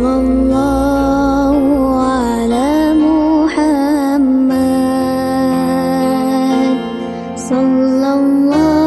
صلى الله على محمد. صلى الله